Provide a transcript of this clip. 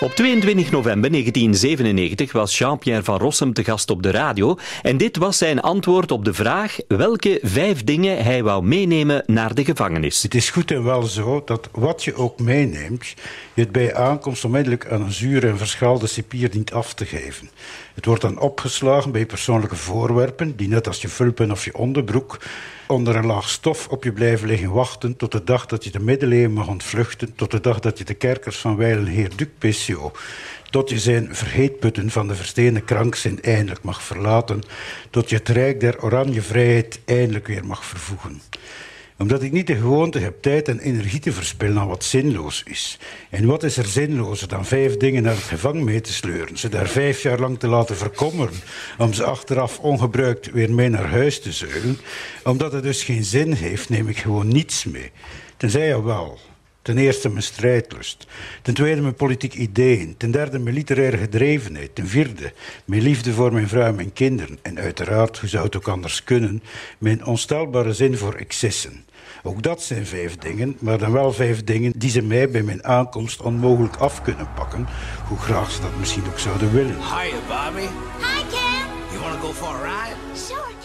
Op 22 november 1997 was Jean-Pierre van Rossum te gast op de radio en dit was zijn antwoord op de vraag welke vijf dingen hij wou meenemen naar de gevangenis. Het is goed en wel zo dat wat je ook meeneemt, je het bij aankomst onmiddellijk aan een zure en verschaalde cipier dient af te geven. Het wordt dan opgeslagen bij persoonlijke voorwerpen die net als je vulpen of je onderbroek onder een laag stof op je blijven liggen wachten tot de dag dat je de middeleeuwen mag ontvluchten, tot de dag dat je de kerkers van wijlen heer Duc Pessio, tot je zijn vergeetputten van de verstenen krankzin eindelijk mag verlaten, tot je het rijk der oranje vrijheid eindelijk weer mag vervoegen omdat ik niet de gewoonte heb tijd en energie te verspillen aan wat zinloos is. En wat is er zinlozer dan vijf dingen naar het gevangen mee te sleuren, ze daar vijf jaar lang te laten verkommeren, om ze achteraf ongebruikt weer mee naar huis te zeulen? Omdat het dus geen zin heeft, neem ik gewoon niets mee. Tenzij ja wel. Ten eerste mijn strijdlust. Ten tweede mijn politiek ideeën. Ten derde mijn literaire gedrevenheid. Ten vierde mijn liefde voor mijn vrouw en mijn kinderen. En uiteraard, hoe zou het ook anders kunnen, mijn onstelbare zin voor excessen. Ook dat zijn vijf dingen, maar dan wel vijf dingen die ze mij bij mijn aankomst onmogelijk af kunnen pakken, hoe graag ze dat misschien ook zouden willen. Hiya, Bobby. Hi, Ken. You want to go for a ride? Sure.